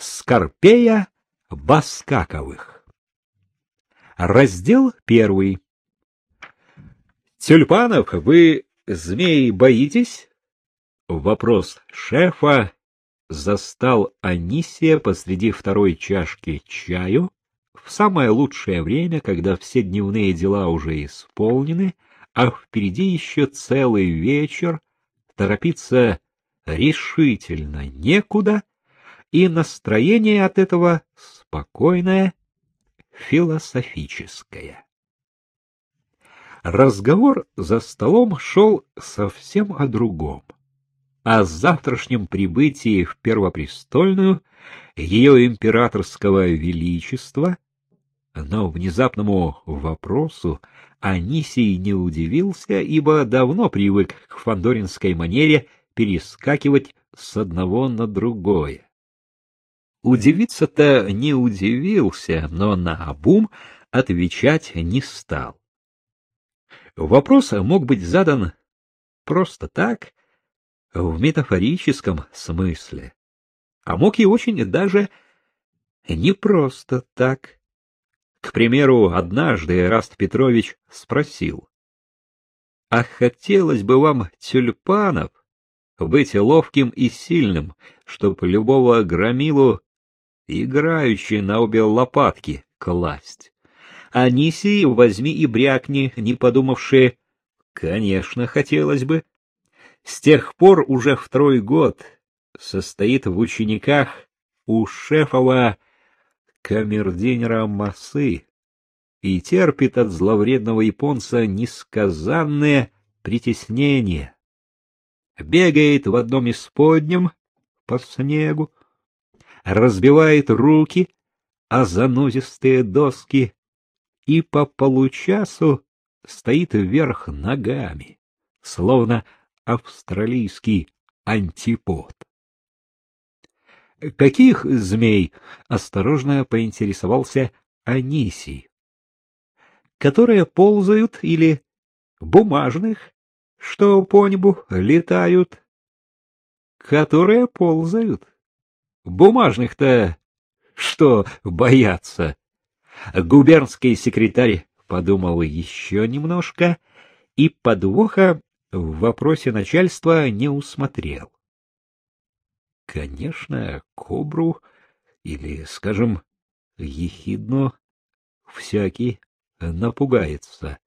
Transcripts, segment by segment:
Скорпея Баскаковых. Раздел первый. Тюльпанов, вы змей боитесь? Вопрос шефа застал Анисия посреди второй чашки чаю в самое лучшее время, когда все дневные дела уже исполнены, а впереди еще целый вечер, торопиться решительно некуда, и настроение от этого спокойное, философическое. Разговор за столом шел совсем о другом о завтрашнем прибытии в Первопрестольную ее императорского величества, но внезапному вопросу Анисий не удивился, ибо давно привык к фандоринской манере перескакивать с одного на другое. Удивиться-то не удивился, но на обум отвечать не стал. Вопрос мог быть задан просто так, в метафорическом смысле, а мог и очень даже не просто так. К примеру, однажды Эраст Петрович спросил, «А хотелось бы вам тюльпанов быть ловким и сильным, чтоб любого громилу, играющий на обе лопатки, класть? Анисий возьми и брякни, не подумавши, конечно, хотелось бы». С тех пор уже второй год состоит в учениках у шефова камердинера Масы и терпит от зловредного японца несказанное притеснение. Бегает в одном из подням по снегу, разбивает руки о занозистые доски и по получасу стоит вверх ногами, словно австралийский антипод. Каких змей? осторожно поинтересовался Анисий. Которые ползают или бумажных, что по небу летают? Которые ползают. Бумажных-то что бояться? Губернский секретарь подумал еще немножко и подвоха в вопросе начальства не усмотрел. Конечно, кобру или, скажем, ехидно всякий напугается.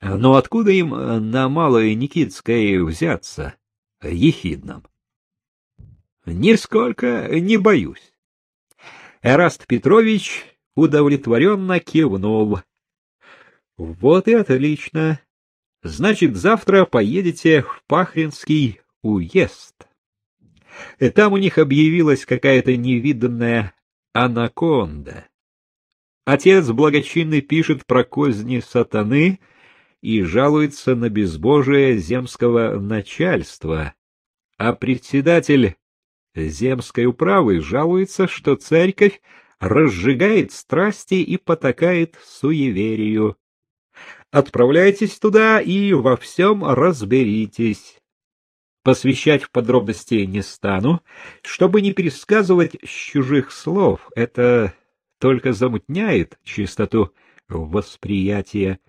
Но откуда им на Малой Никитской взяться, ехидном? Нисколько не боюсь. Эраст Петрович удовлетворенно кивнул. Вот и отлично. Значит, завтра поедете в Пахринский уезд. И там у них объявилась какая-то невиданная анаконда. Отец благочинный пишет про козни сатаны и жалуется на безбожие земского начальства, а председатель земской управы жалуется, что церковь разжигает страсти и потакает суеверию. Отправляйтесь туда и во всем разберитесь. Посвящать в подробности не стану, чтобы не пересказывать с чужих слов. Это только замутняет чистоту восприятия.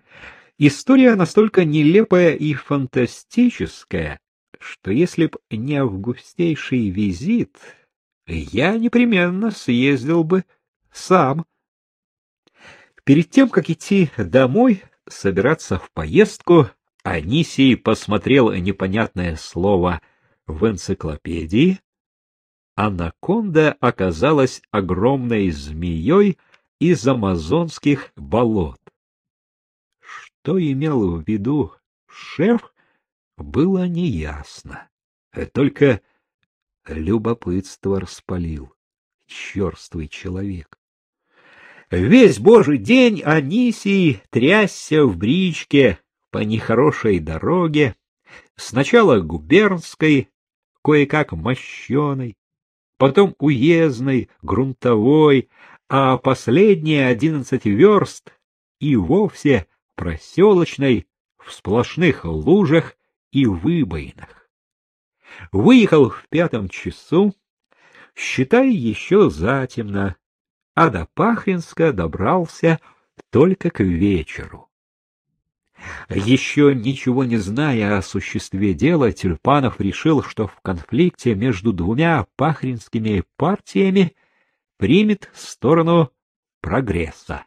История настолько нелепая и фантастическая, что если б не августейший визит, я непременно съездил бы сам. Перед тем, как идти домой, собираться в поездку, Анисий посмотрел непонятное слово в энциклопедии. Анаконда оказалась огромной змеей из амазонских болот. Что имел в виду шеф, было неясно. Только любопытство распалил черствый человек. Весь божий день Анисий трясся в бричке по нехорошей дороге, сначала губернской, кое-как мощеной, потом уездной, грунтовой, а последние одиннадцать верст и вовсе проселочной в сплошных лужах и выбоинах. Выехал в пятом часу, считай, еще затемно, а до Пахринска добрался только к вечеру. Еще ничего не зная о существе дела, Тюльпанов решил, что в конфликте между двумя пахринскими партиями примет сторону прогресса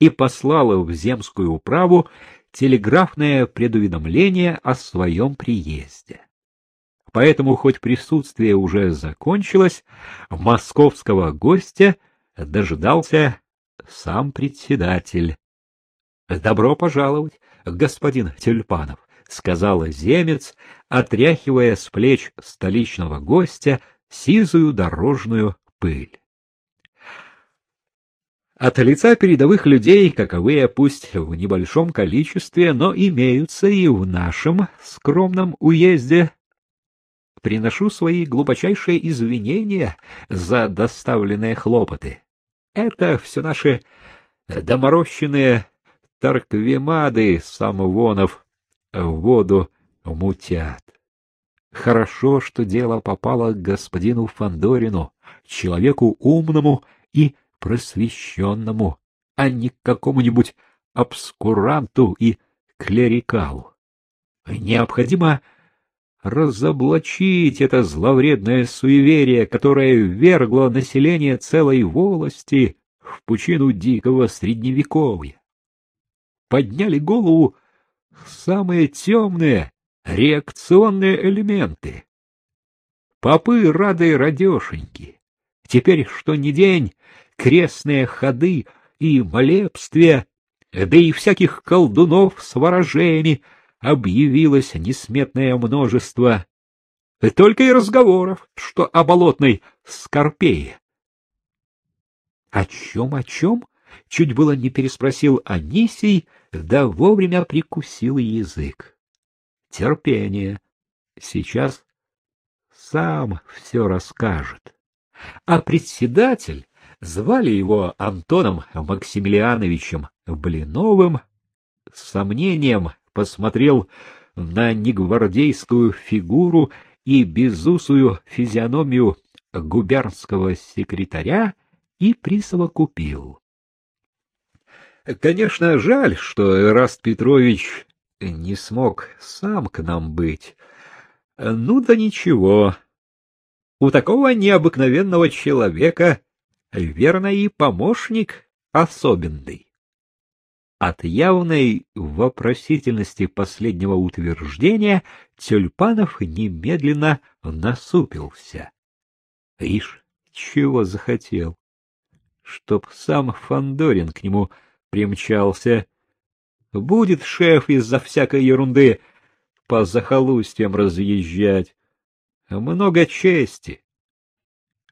и послал в земскую управу телеграфное предуведомление о своем приезде. Поэтому, хоть присутствие уже закончилось, московского гостя дожидался сам председатель. — Добро пожаловать, господин Тюльпанов, — сказала земец, отряхивая с плеч столичного гостя сизую дорожную пыль. От лица передовых людей, каковые пусть в небольшом количестве, но имеются и в нашем скромном уезде, приношу свои глубочайшие извинения за доставленные хлопоты. Это все наши доморощенные Тарквимады самовонов в воду мутят. Хорошо, что дело попало к господину Фандорину, человеку умному и просвещенному, а не к какому-нибудь обскуранту и клерикалу. Необходимо разоблачить это зловредное суеверие, которое ввергло население целой волости в пучину дикого средневековья подняли голову самые темные реакционные элементы. Попы рады радешеньки. Теперь что ни день крестные ходы и молебствия, да и всяких колдунов с ворожеями объявилось несметное множество. Только и разговоров, что о болотной Скорпее. О чем, о чем? Чуть было не переспросил Анисий, да вовремя прикусил язык. Терпение. Сейчас сам все расскажет. А председатель, звали его Антоном Максимилиановичем Блиновым, с сомнением посмотрел на негвардейскую фигуру и безусую физиономию губернского секретаря и присовокупил. Конечно, жаль, что Эраст Петрович не смог сам к нам быть. Ну да ничего. У такого необыкновенного человека, верно, и помощник особенный. От явной вопросительности последнего утверждения Тюльпанов немедленно насупился. Ишь, чего захотел? Чтоб сам Фандорин к нему примчался. Будет шеф из-за всякой ерунды по захолустьям разъезжать. Много чести.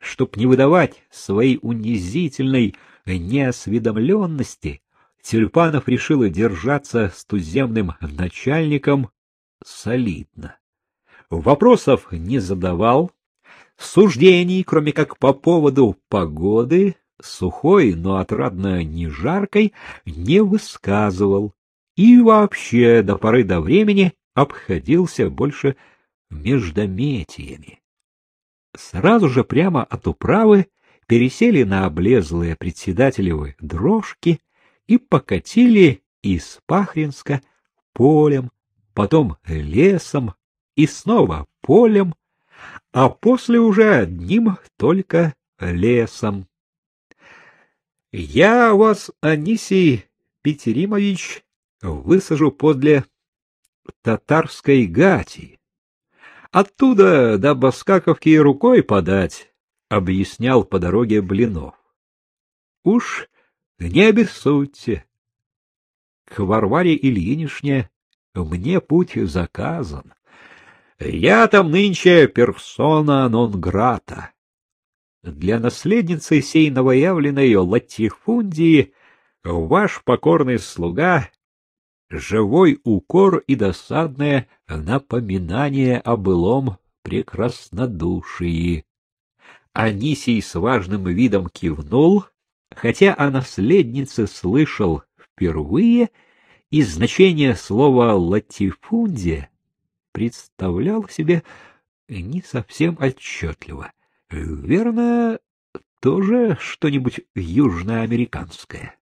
Чтоб не выдавать своей унизительной неосведомленности, Тюльпанов решил держаться с туземным начальником солидно. Вопросов не задавал, суждений, кроме как по поводу погоды, сухой, но отрадно не жаркой, не высказывал и вообще до поры до времени обходился больше междометиями. Сразу же прямо от управы пересели на облезлые председателевы дрожки и покатили из Пахринска полем, потом лесом и снова полем, а после уже одним только лесом. Я вас, Анисий Петеримович, высажу подле татарской гати. Оттуда до Баскаковки рукой подать, — объяснял по дороге Блинов. Уж не обессудьте. К Варваре Ильинишне мне путь заказан. Я там нынче персона нон-грата. Для наследницы сей новоявленной латифундии ваш покорный слуга — живой укор и досадное напоминание о былом прекраснодушии. Анисий с важным видом кивнул, хотя о наследнице слышал впервые, и значение слова «латифундия» представлял себе не совсем отчетливо — Верно, тоже что-нибудь южноамериканское.